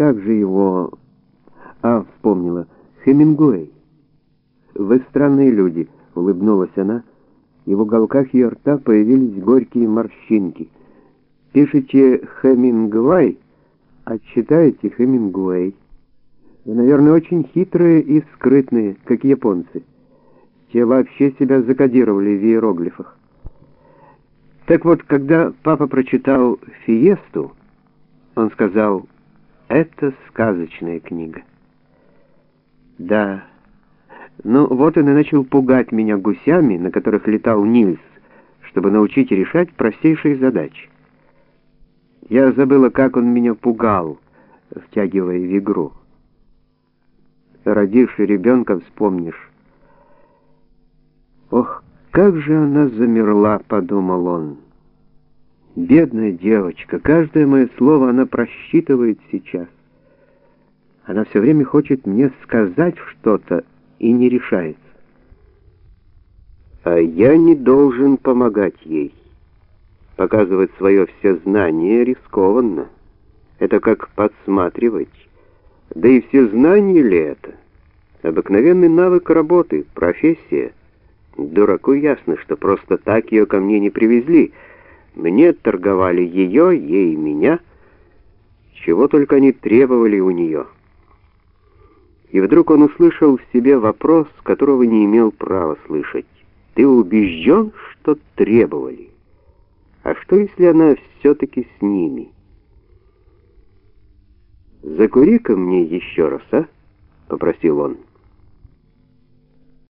как же его... А, вспомнила. Хемингуэй. Вы странные люди, улыбнулась она, и в уголках ее рта появились горькие морщинки. Пишите Хемингуэй, а читаете Хемингуэй. Вы, наверное, очень хитрые и скрытные, как японцы. Те вообще себя закодировали в иероглифах. Так вот, когда папа прочитал «Фиесту», он сказал, «Это сказочная книга». Да, ну вот он и начал пугать меня гусями, на которых летал Нильс, чтобы научить решать простейшие задачи. Я забыла, как он меня пугал, втягивая в игру. Родивший ребенка вспомнишь. Ох, как же она замерла, подумал он. Бедная девочка, каждое мое слово она просчитывает сейчас. Она все время хочет мне сказать что-то и не решается. А я не должен помогать ей. Показывать свое всезнание рискованно. Это как подсматривать. Да и всезнание ли это? Обыкновенный навык работы, профессия. Дураку ясно, что просто так ее ко мне не привезли. Мне торговали ее, ей меня. Чего только они требовали у нее. И вдруг он услышал в себе вопрос, которого не имел права слышать. «Ты убежден, что требовали? А что, если она все-таки с ними?» «Закури-ка мне еще раз, а?» — попросил он.